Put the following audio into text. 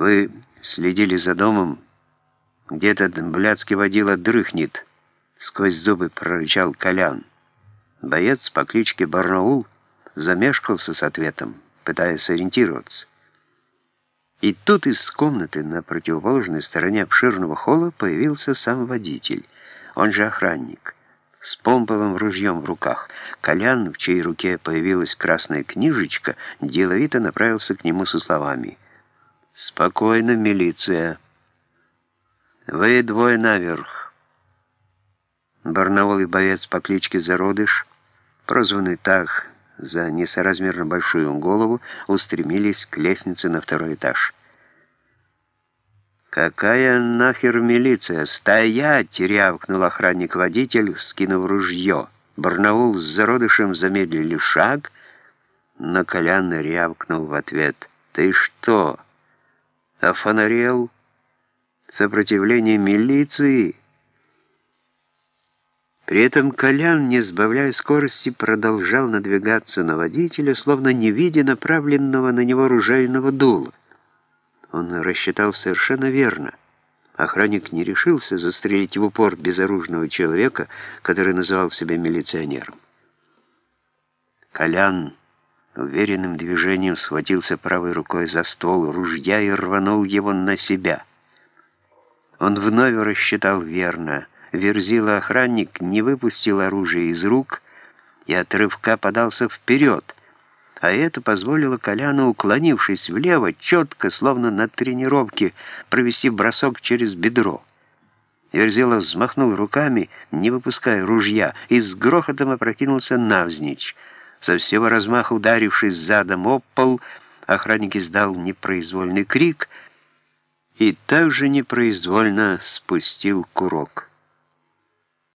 Вы следили за домом, где этот блядский водила дрыхнет, сквозь зубы прорычал Колян. Боец по кличке Барнаул замешкался с ответом, пытаясь сориентироваться. И тут из комнаты на противоположной стороне обширного холла появился сам водитель, он же охранник, с помповым ружьем в руках. Колян, в чьей руке появилась красная книжечка, деловито направился к нему со словами «Спокойно, милиция. Вы двое наверх». Барнаул и боец по кличке Зародыш, прозванный так за несоразмерно большую голову, устремились к лестнице на второй этаж. «Какая нахер милиция? Стоять!» — рявкнул охранник-водитель, скинув ружье. Барнаул с зародышем замедлили шаг, но Колян рявкнул в ответ. «Ты что, офонарел? Сопротивление милиции?» При этом Колян, не сбавляя скорости, продолжал надвигаться на водителя, словно не видя направленного на него ружейного дула. Он рассчитал совершенно верно. Охранник не решился застрелить в упор безоружного человека, который называл себя милиционером. Колян уверенным движением схватился правой рукой за ствол ружья и рванул его на себя. Он вновь рассчитал верно — Верзила охранник не выпустил оружие из рук и от рывка подался вперед, а это позволило Коляну, уклонившись влево, четко, словно на тренировке, провести бросок через бедро. Верзила взмахнул руками, не выпуская ружья, и с грохотом опрокинулся навзничь. Со всего размаха ударившись задом об пол, охранник издал непроизвольный крик и также непроизвольно спустил курок.